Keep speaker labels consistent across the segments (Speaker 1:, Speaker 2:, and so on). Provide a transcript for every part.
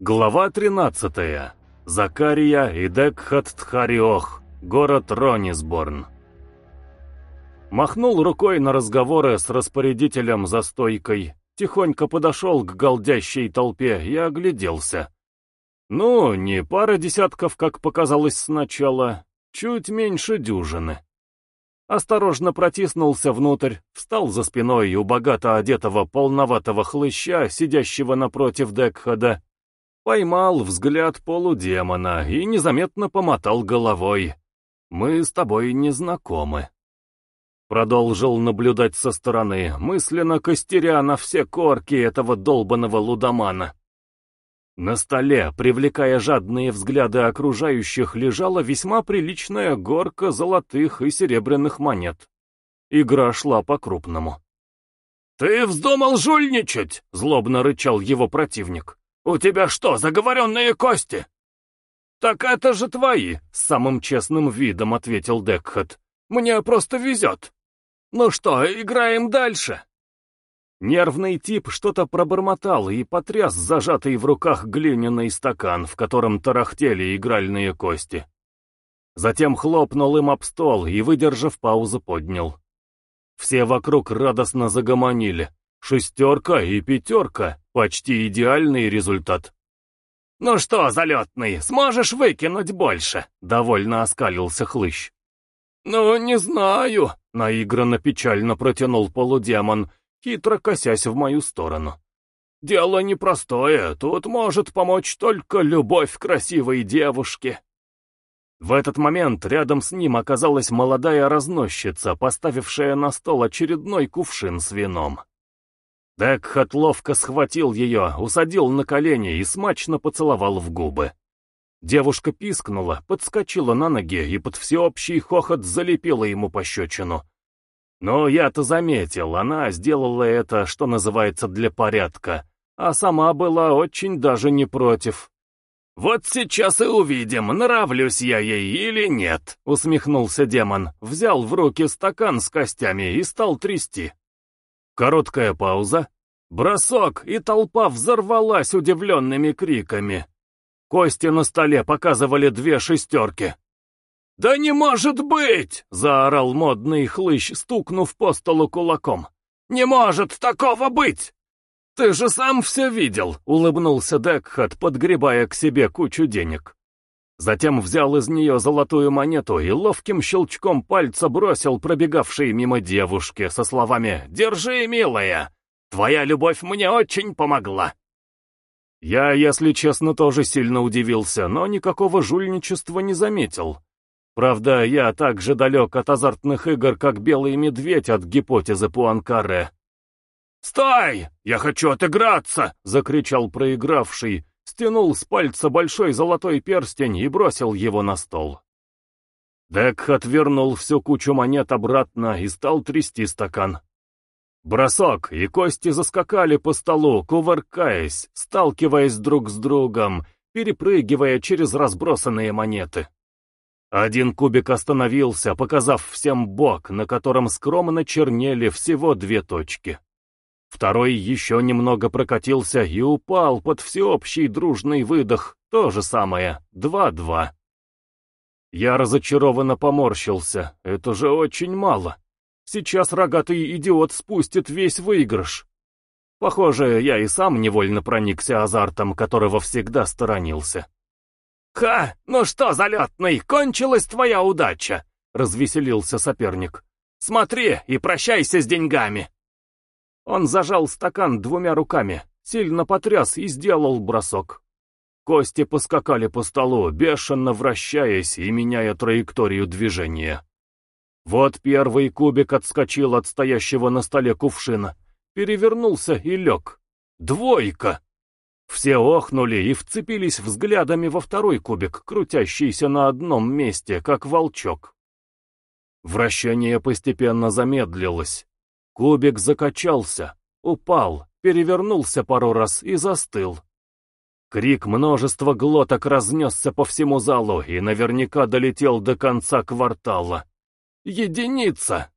Speaker 1: Глава 13. Закария и Декхат Тхариох. Город Ронисборн. Махнул рукой на разговоры с распорядителем за стойкой, тихонько подошел к голдящей толпе и огляделся. Ну, не пара десятков, как показалось сначала, чуть меньше дюжины. Осторожно протиснулся внутрь, встал за спиной у богато одетого полноватого хлыща, сидящего напротив Декхада, Поймал взгляд полудемона и незаметно помотал головой. «Мы с тобой не знакомы». Продолжил наблюдать со стороны, мысленно костеря на все корки этого долбанного лудомана. На столе, привлекая жадные взгляды окружающих, лежала весьма приличная горка золотых и серебряных монет. Игра шла по-крупному. «Ты вздумал жульничать!» — злобно рычал его противник. «У тебя что, заговоренные кости?» «Так это же твои», — с самым честным видом ответил Декхат. «Мне просто везет. Ну что, играем дальше?» Нервный тип что-то пробормотал и потряс зажатый в руках глиняный стакан, в котором тарахтели игральные кости. Затем хлопнул им об стол и, выдержав паузу, поднял. Все вокруг радостно загомонили. Шестерка и пятерка — почти идеальный результат. «Ну что, залетный, сможешь выкинуть больше?» — довольно оскалился хлыщ. «Ну, не знаю», — наигранно печально протянул полудемон, хитро косясь в мою сторону. «Дело непростое, тут может помочь только любовь красивой девушки». В этот момент рядом с ним оказалась молодая разносчица, поставившая на стол очередной кувшин с вином. Декхат ловко схватил ее, усадил на колени и смачно поцеловал в губы. Девушка пискнула, подскочила на ноги и под всеобщий хохот залепила ему пощечину. Но я-то заметил, она сделала это, что называется, для порядка, а сама была очень даже не против. «Вот сейчас и увидим, нравлюсь я ей или нет», — усмехнулся демон, взял в руки стакан с костями и стал трясти. Короткая пауза. Бросок, и толпа взорвалась удивленными криками. Кости на столе показывали две шестерки. «Да не может быть!» — заорал модный хлыщ, стукнув по столу кулаком. «Не может такого быть!» «Ты же сам все видел!» — улыбнулся Декхат, подгребая к себе кучу денег. Затем взял из нее золотую монету и ловким щелчком пальца бросил пробегавшей мимо девушке со словами «Держи, милая! Твоя любовь мне очень помогла!» Я, если честно, тоже сильно удивился, но никакого жульничества не заметил. Правда, я так же далек от азартных игр, как белый медведь от гипотезы Пуанкаре. «Стой! Я хочу отыграться!» — закричал проигравший, стянул с пальца большой золотой перстень и бросил его на стол. Дек отвернул всю кучу монет обратно и стал трясти стакан. Бросок, и кости заскакали по столу, кувыркаясь, сталкиваясь друг с другом, перепрыгивая через разбросанные монеты. Один кубик остановился, показав всем бок, на котором скромно чернели всего две точки. Второй еще немного прокатился и упал под всеобщий дружный выдох, то же самое, два-два. Я разочарованно поморщился, это же очень мало. Сейчас рогатый идиот спустит весь выигрыш. Похоже, я и сам невольно проникся азартом, которого всегда сторонился. «Ха! Ну что, залетный, кончилась твоя удача!» — развеселился соперник. «Смотри и прощайся с деньгами!» Он зажал стакан двумя руками, сильно потряс и сделал бросок. Кости поскакали по столу, бешено вращаясь и меняя траекторию движения. Вот первый кубик отскочил от стоящего на столе кувшина, перевернулся и лег. Двойка! Все охнули и вцепились взглядами во второй кубик, крутящийся на одном месте, как волчок. Вращение постепенно замедлилось. Кубик закачался, упал, перевернулся пару раз и застыл. Крик множества глоток разнесся по всему залу и наверняка долетел до конца квартала. «Единица!»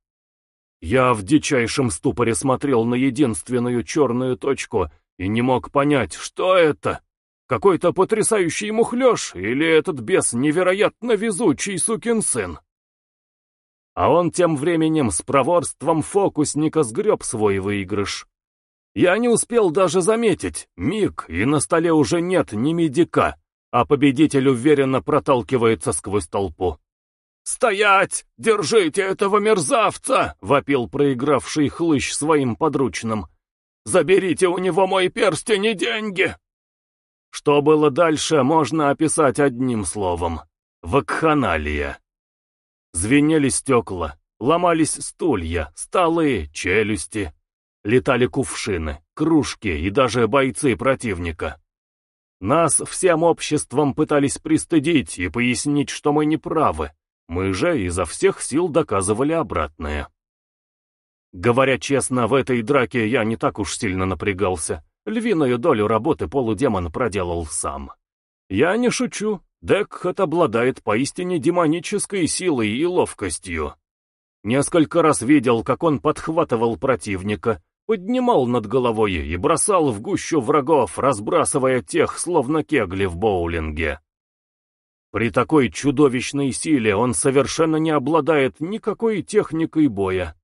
Speaker 1: Я в дичайшем ступоре смотрел на единственную черную точку и не мог понять, что это. Какой-то потрясающий мухлёж или этот бес невероятно везучий сукин сын? А он тем временем с проворством фокусника сгреб свой выигрыш. Я не успел даже заметить, миг, и на столе уже нет ни медика, а победитель уверенно проталкивается сквозь толпу. «Стоять! Держите этого мерзавца!» — вопил проигравший хлыщ своим подручным. «Заберите у него мой перстень и деньги!» Что было дальше, можно описать одним словом. Вакханалия. Звенели стекла, ломались стулья, столы, челюсти. Летали кувшины, кружки и даже бойцы противника. Нас всем обществом пытались пристыдить и пояснить, что мы не правы. Мы же изо всех сил доказывали обратное. Говоря честно, в этой драке я не так уж сильно напрягался. Львиную долю работы полудемон проделал сам. Я не шучу. Декхат обладает поистине демонической силой и ловкостью. Несколько раз видел, как он подхватывал противника, поднимал над головой и бросал в гущу врагов, разбрасывая тех, словно кегли в боулинге. При такой чудовищной силе он совершенно не обладает никакой техникой боя.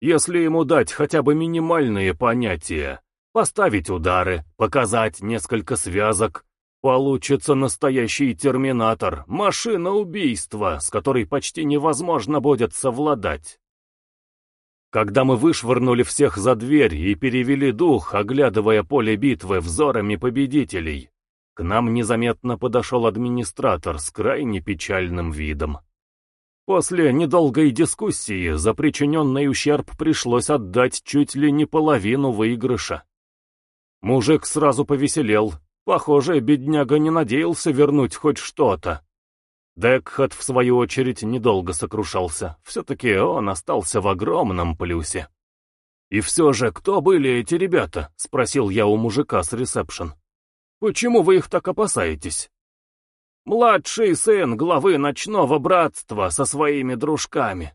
Speaker 1: Если ему дать хотя бы минимальные понятия, поставить удары, показать несколько связок, получится настоящий терминатор, машина убийства, с которой почти невозможно будет совладать. Когда мы вышвырнули всех за дверь и перевели дух, оглядывая поле битвы взорами победителей, к нам незаметно подошел администратор с крайне печальным видом. После недолгой дискуссии за причиненный ущерб пришлось отдать чуть ли не половину выигрыша. Мужик сразу повеселел. Похоже, бедняга не надеялся вернуть хоть что-то. Декхат, в свою очередь, недолго сокрушался. Все-таки он остался в огромном плюсе. «И все же, кто были эти ребята?» — спросил я у мужика с ресепшн. Почему вы их так опасаетесь? Младший сын главы ночного братства со своими дружками.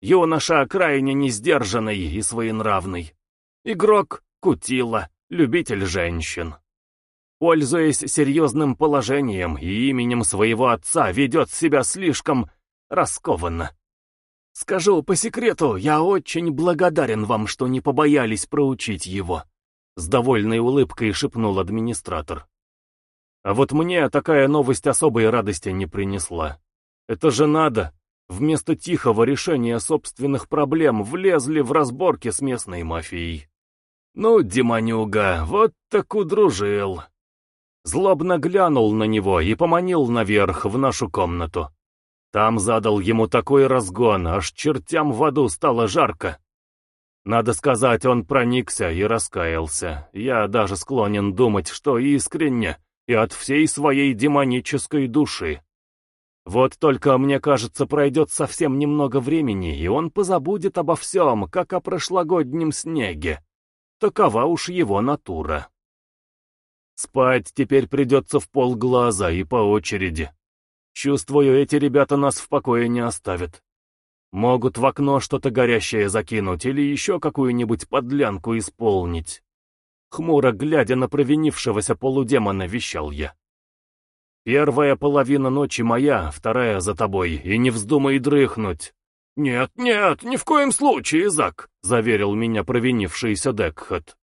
Speaker 1: Юноша крайне несдержанный и своенравный. Игрок Кутила, любитель женщин. Пользуясь серьезным положением и именем своего отца, ведет себя слишком раскованно. Скажу по секрету, я очень благодарен вам, что не побоялись проучить его. С довольной улыбкой шепнул администратор. А вот мне такая новость особой радости не принесла. Это же надо. Вместо тихого решения собственных проблем влезли в разборки с местной мафией. Ну, Демонюга, вот так удружил. Злобно глянул на него и поманил наверх в нашу комнату. Там задал ему такой разгон, аж чертям в аду стало жарко. Надо сказать, он проникся и раскаялся. Я даже склонен думать, что искренне и от всей своей демонической души. Вот только, мне кажется, пройдет совсем немного времени, и он позабудет обо всем, как о прошлогоднем снеге. Такова уж его натура. Спать теперь придется в полглаза и по очереди. Чувствую, эти ребята нас в покое не оставят. Могут в окно что-то горящее закинуть или еще какую-нибудь подлянку исполнить. Хмуро глядя на провинившегося полудемона, вещал я. Первая половина ночи моя, вторая за тобой, и не вздумай дрыхнуть. «Нет, нет, ни в коем случае, Зак», — заверил меня провинившийся Декхат.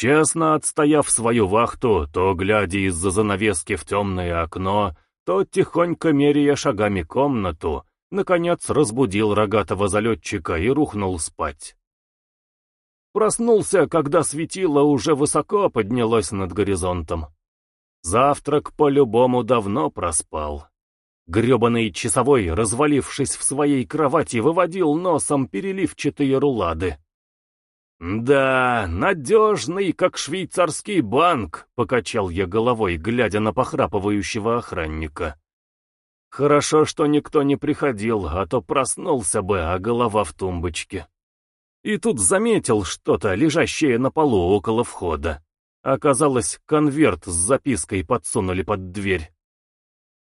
Speaker 1: Честно отстояв свою вахту, то глядя из-за занавески в темное окно, то тихонько меряя шагами комнату, наконец разбудил рогатого залетчика и рухнул спать. Проснулся, когда светило уже высоко поднялось над горизонтом. Завтрак по-любому давно проспал. Гребаный часовой, развалившись в своей кровати, выводил носом переливчатые рулады. «Да, надежный, как швейцарский банк», — покачал я головой, глядя на похрапывающего охранника. Хорошо, что никто не приходил, а то проснулся бы, а голова в тумбочке. И тут заметил что-то, лежащее на полу около входа. Оказалось, конверт с запиской подсунули под дверь.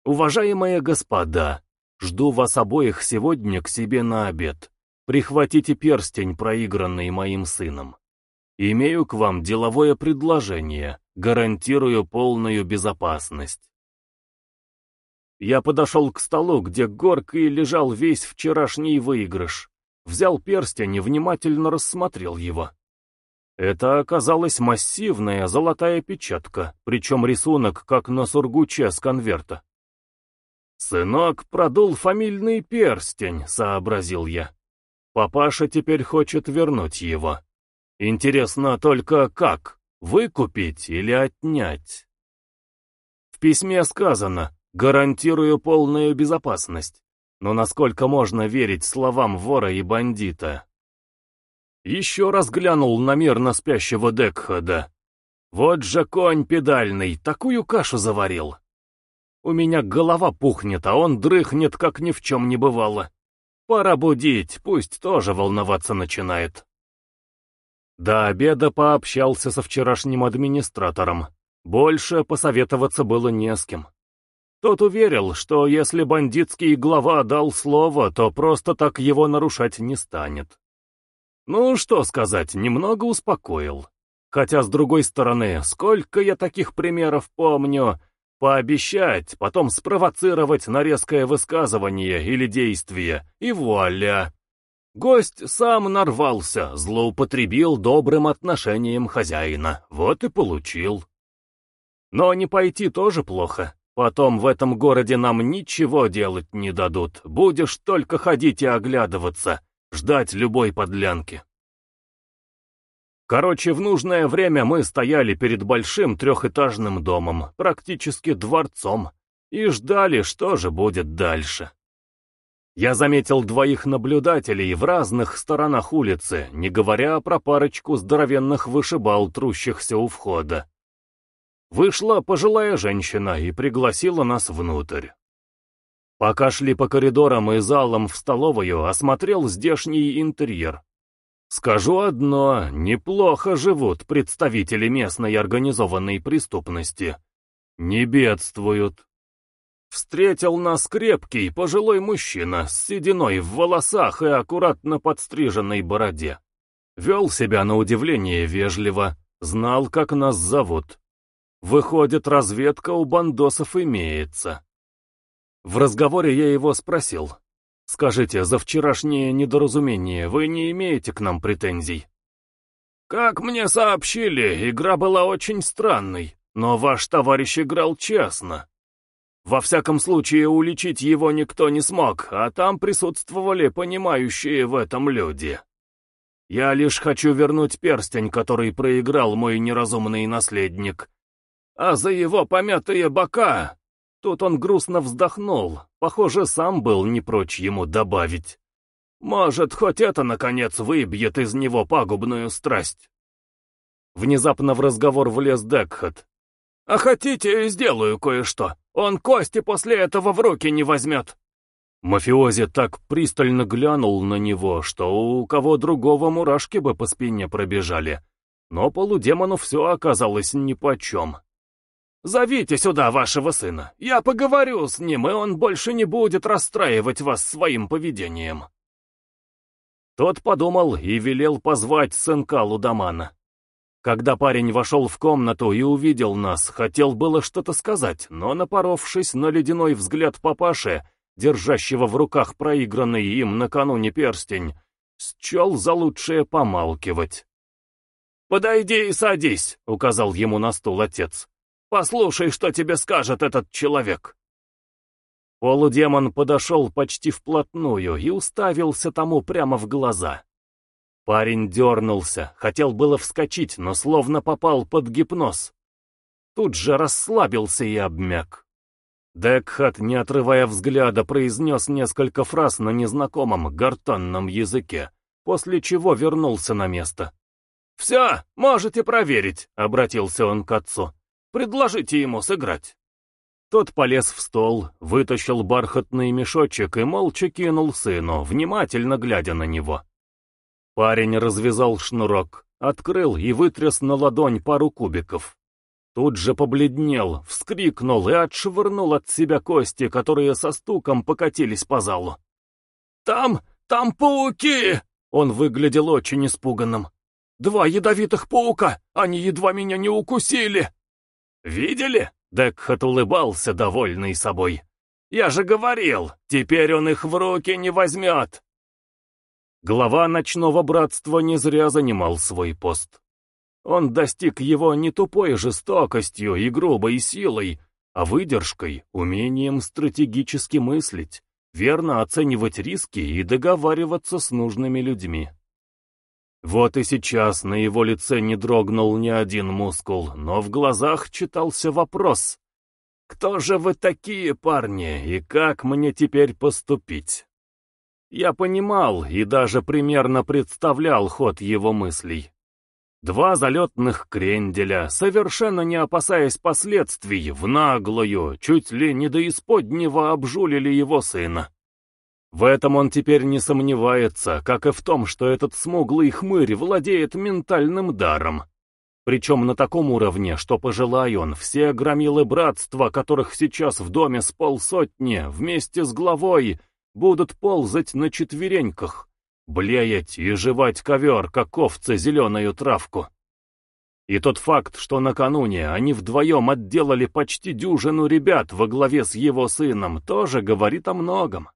Speaker 1: «Уважаемые господа, жду вас обоих сегодня к себе на обед. Прихватите перстень, проигранный моим сыном. Имею к вам деловое предложение. гарантирую полную безопасность. Я подошел к столу, где горкой лежал весь вчерашний выигрыш. Взял перстень и внимательно рассмотрел его. Это оказалась массивная золотая печатка, причем рисунок как на сургуче с конверта. «Сынок продул фамильный перстень», — сообразил я. «Папаша теперь хочет вернуть его. Интересно только как, выкупить или отнять?» В письме сказано «гарантирую полную безопасность». Но насколько можно верить словам вора и бандита? Еще раз глянул на мирно спящего Декхада. Вот же конь педальный, такую кашу заварил. У меня голова пухнет, а он дрыхнет, как ни в чем не бывало. Пора будить, пусть тоже волноваться начинает. До обеда пообщался со вчерашним администратором. Больше посоветоваться было не с кем. Тот уверил, что если бандитский глава дал слово, то просто так его нарушать не станет. Ну, что сказать, немного успокоил. Хотя, с другой стороны, сколько я таких примеров помню, пообещать, потом спровоцировать на резкое высказывание или действие, и вуаля. Гость сам нарвался, злоупотребил добрым отношением хозяина, вот и получил. Но не пойти тоже плохо. Потом в этом городе нам ничего делать не дадут, будешь только ходить и оглядываться, ждать любой подлянки. Короче, в нужное время мы стояли перед большим трехэтажным домом, практически дворцом, и ждали, что же будет дальше. Я заметил двоих наблюдателей в разных сторонах улицы, не говоря про парочку здоровенных вышибал, трущихся у входа. Вышла пожилая женщина и пригласила нас внутрь. Пока шли по коридорам и залам в столовую, осмотрел здешний интерьер. Скажу одно, неплохо живут представители местной организованной преступности. Не бедствуют. Встретил нас крепкий, пожилой мужчина с сединой в волосах и аккуратно подстриженной бороде. Вел себя на удивление вежливо, знал, как нас зовут. Выходит, разведка у бандосов имеется. В разговоре я его спросил. «Скажите, за вчерашнее недоразумение вы не имеете к нам претензий?» «Как мне сообщили, игра была очень странной, но ваш товарищ играл честно. Во всяком случае, уличить его никто не смог, а там присутствовали понимающие в этом люди. Я лишь хочу вернуть перстень, который проиграл мой неразумный наследник, а за его помятые бока... Тут он грустно вздохнул, похоже, сам был не прочь ему добавить. Может, хоть это, наконец, выбьет из него пагубную страсть. Внезапно в разговор влез Декхат. «А хотите, сделаю кое-что. Он кости после этого в руки не возьмет». Мафиози так пристально глянул на него, что у кого другого мурашки бы по спине пробежали. Но полудемону все оказалось нипочем. Зовите сюда вашего сына. Я поговорю с ним, и он больше не будет расстраивать вас своим поведением. Тот подумал и велел позвать сынка Лудомана. Когда парень вошел в комнату и увидел нас, хотел было что-то сказать, но, напоровшись на ледяной взгляд папаши, держащего в руках проигранный им накануне перстень, счел за лучшее помалкивать. «Подойди и садись», — указал ему на стул отец. Послушай, что тебе скажет этот человек. Полудемон подошел почти вплотную и уставился тому прямо в глаза. Парень дернулся, хотел было вскочить, но словно попал под гипноз. Тут же расслабился и обмяк. Декхат, не отрывая взгляда, произнес несколько фраз на незнакомом гортанном языке, после чего вернулся на место. «Все, можете проверить», — обратился он к отцу. Предложите ему сыграть». Тот полез в стол, вытащил бархатный мешочек и молча кинул сыну, внимательно глядя на него. Парень развязал шнурок, открыл и вытряс на ладонь пару кубиков. Тут же побледнел, вскрикнул и отшвырнул от себя кости, которые со стуком покатились по залу. «Там, там пауки!» Он выглядел очень испуганным. «Два ядовитых паука! Они едва меня не укусили!» «Видели?» — Декхат улыбался, довольный собой. «Я же говорил, теперь он их в руки не возьмет!» Глава ночного братства не зря занимал свой пост. Он достиг его не тупой жестокостью и грубой силой, а выдержкой, умением стратегически мыслить, верно оценивать риски и договариваться с нужными людьми. Вот и сейчас на его лице не дрогнул ни один мускул, но в глазах читался вопрос. «Кто же вы такие, парни, и как мне теперь поступить?» Я понимал и даже примерно представлял ход его мыслей. Два залетных кренделя, совершенно не опасаясь последствий, в наглую, чуть ли не до исподнего обжулили его сына. В этом он теперь не сомневается, как и в том, что этот смуглый хмырь владеет ментальным даром. Причем на таком уровне, что, пожелай он, все громилы братства, которых сейчас в доме с полсотни, вместе с главой, будут ползать на четвереньках, блеять и жевать ковер, как овцы зеленую травку. И тот факт, что накануне они вдвоем отделали почти дюжину ребят во главе с его сыном, тоже говорит о многом.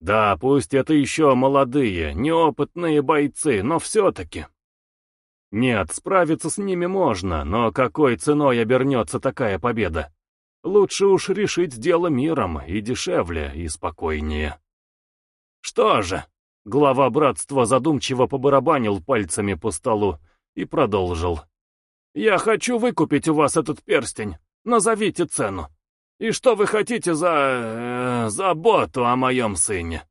Speaker 1: Да, пусть это еще молодые, неопытные бойцы, но все-таки. Нет, справиться с ними можно, но какой ценой обернется такая победа? Лучше уж решить дело миром, и дешевле, и спокойнее. Что же? Глава братства задумчиво побарабанил пальцами по столу и продолжил. «Я хочу выкупить у вас этот перстень. Назовите цену». И что вы хотите за... Э, заботу о моем сыне?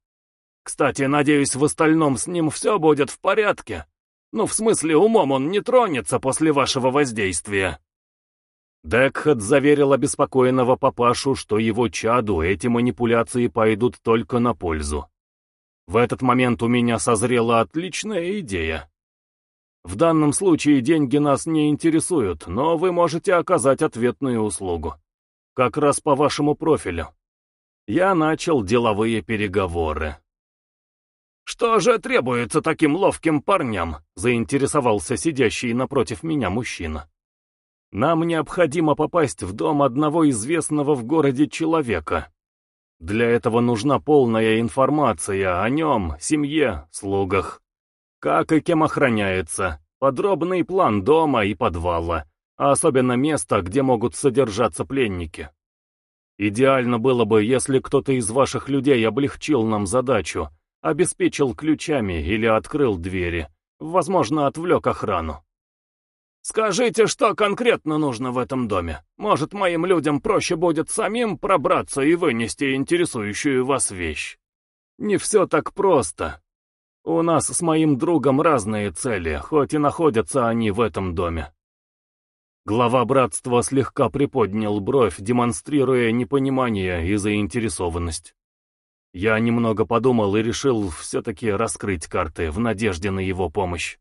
Speaker 1: Кстати, надеюсь, в остальном с ним все будет в порядке. Ну, в смысле, умом он не тронется после вашего воздействия. Декхат заверил обеспокоенного папашу, что его чаду эти манипуляции пойдут только на пользу. В этот момент у меня созрела отличная идея. В данном случае деньги нас не интересуют, но вы можете оказать ответную услугу. Как раз по вашему профилю. Я начал деловые переговоры. «Что же требуется таким ловким парням?» — заинтересовался сидящий напротив меня мужчина. «Нам необходимо попасть в дом одного известного в городе человека. Для этого нужна полная информация о нем, семье, слугах. Как и кем охраняется, подробный план дома и подвала, а особенно место, где могут содержаться пленники. Идеально было бы, если кто-то из ваших людей облегчил нам задачу, обеспечил ключами или открыл двери, возможно, отвлек охрану. «Скажите, что конкретно нужно в этом доме? Может, моим людям проще будет самим пробраться и вынести интересующую вас вещь?» «Не все так просто. У нас с моим другом разные цели, хоть и находятся они в этом доме. Глава братства слегка приподнял бровь, демонстрируя непонимание и заинтересованность. Я немного подумал и решил все-таки раскрыть карты в надежде на его помощь.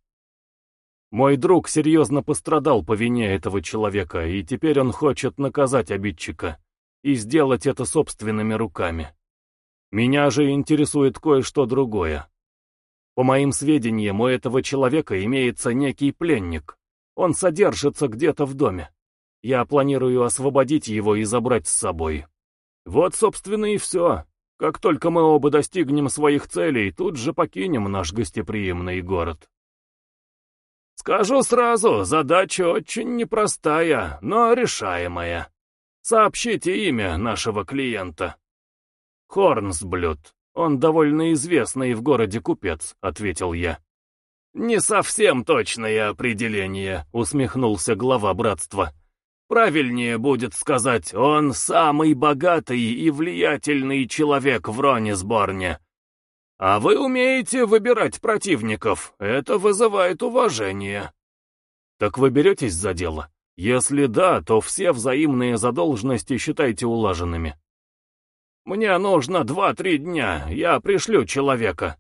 Speaker 1: Мой друг серьезно пострадал по вине этого человека, и теперь он хочет наказать обидчика и сделать это собственными руками. Меня же интересует кое-что другое. По моим сведениям, у этого человека имеется некий пленник. Он содержится где-то в доме. Я планирую освободить его и забрать с собой. Вот, собственно, и все. Как только мы оба достигнем своих целей, тут же покинем наш гостеприимный город. Скажу сразу, задача очень непростая, но решаемая. Сообщите имя нашего клиента. Хорнсблюд. Он довольно известный в городе купец, ответил я. «Не совсем точное определение», — усмехнулся глава братства. «Правильнее будет сказать, он самый богатый и влиятельный человек в Ронисборне. А вы умеете выбирать противников, это вызывает уважение». «Так вы беретесь за дело? Если да, то все взаимные задолженности считайте улаженными». «Мне нужно два-три дня, я пришлю человека»,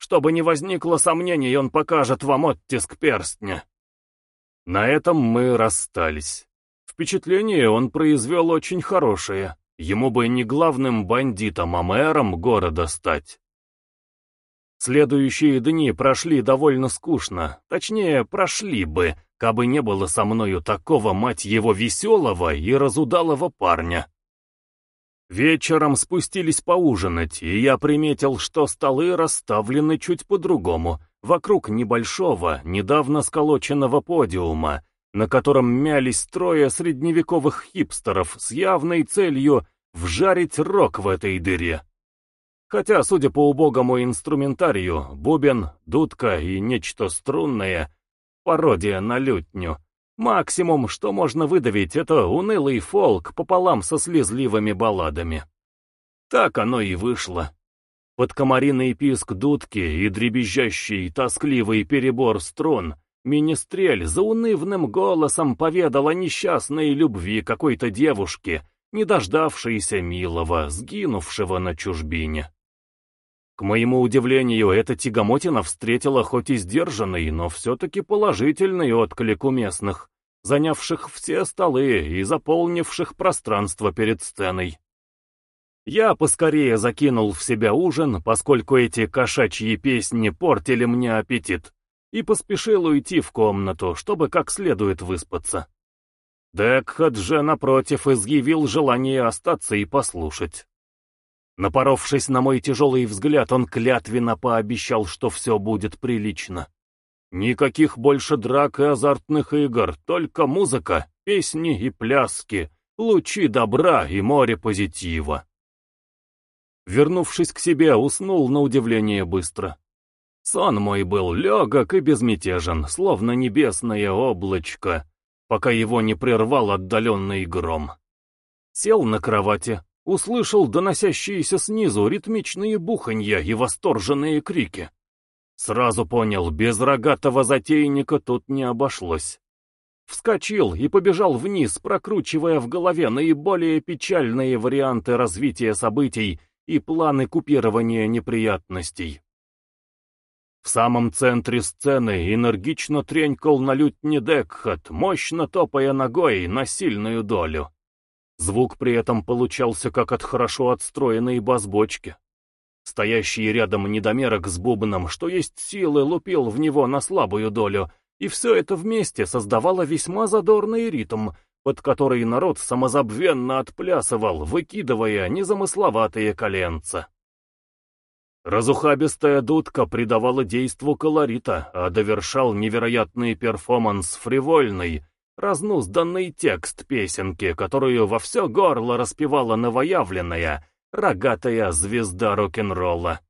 Speaker 1: чтобы не возникло сомнений, он покажет вам оттиск перстня. На этом мы расстались. Впечатление он произвел очень хорошее. Ему бы не главным бандитом, а мэром города стать. Следующие дни прошли довольно скучно, точнее, прошли бы, кабы не было со мною такого, мать его, веселого и разудалого парня. Вечером спустились поужинать, и я приметил, что столы расставлены чуть по-другому, вокруг небольшого, недавно сколоченного подиума, на котором мялись трое средневековых хипстеров с явной целью вжарить рок в этой дыре. Хотя, судя по убогому инструментарию, бубен, дудка и нечто струнное, пародия на лютню, максимум, что можно выдавить, это унылый фолк пополам со слезливыми балладами. Так оно и вышло. Под комариный писк дудки и дребезжащий, тоскливый перебор струн Министрель заунывным голосом поведал о несчастной любви какой-то девушки, не дождавшейся милого, сгинувшего на чужбине. К моему удивлению, эта тягомотина встретила хоть и сдержанный, но все-таки положительный отклик у местных, занявших все столы и заполнивших пространство перед сценой. Я поскорее закинул в себя ужин, поскольку эти кошачьи песни портили мне аппетит и поспешил уйти в комнату, чтобы как следует выспаться. Декхат же, напротив, изъявил желание остаться и послушать. Напоровшись на мой тяжелый взгляд, он клятвенно пообещал, что все будет прилично. Никаких больше драк и азартных игр, только музыка, песни и пляски, лучи добра и море позитива. Вернувшись к себе, уснул на удивление быстро. Сон мой был легок и безмятежен, словно небесное облачко, пока его не прервал отдаленный гром. Сел на кровати, услышал доносящиеся снизу ритмичные буханья и восторженные крики. Сразу понял, без рогатого затейника тут не обошлось. Вскочил и побежал вниз, прокручивая в голове наиболее печальные варианты развития событий и планы купирования неприятностей. В самом центре сцены энергично тренькал на лютне Декхат, мощно топая ногой на сильную долю. Звук при этом получался как от хорошо отстроенной базбочки. Стоящий рядом недомерок с бубном, что есть силы, лупил в него на слабую долю, и все это вместе создавало весьма задорный ритм, под который народ самозабвенно отплясывал, выкидывая незамысловатые коленца. Разухабистая дудка придавала действу колорита, а довершал невероятный перформанс фривольный, разнузданный текст песенки, которую во все горло распевала новоявленная, рогатая звезда рок-н-ролла.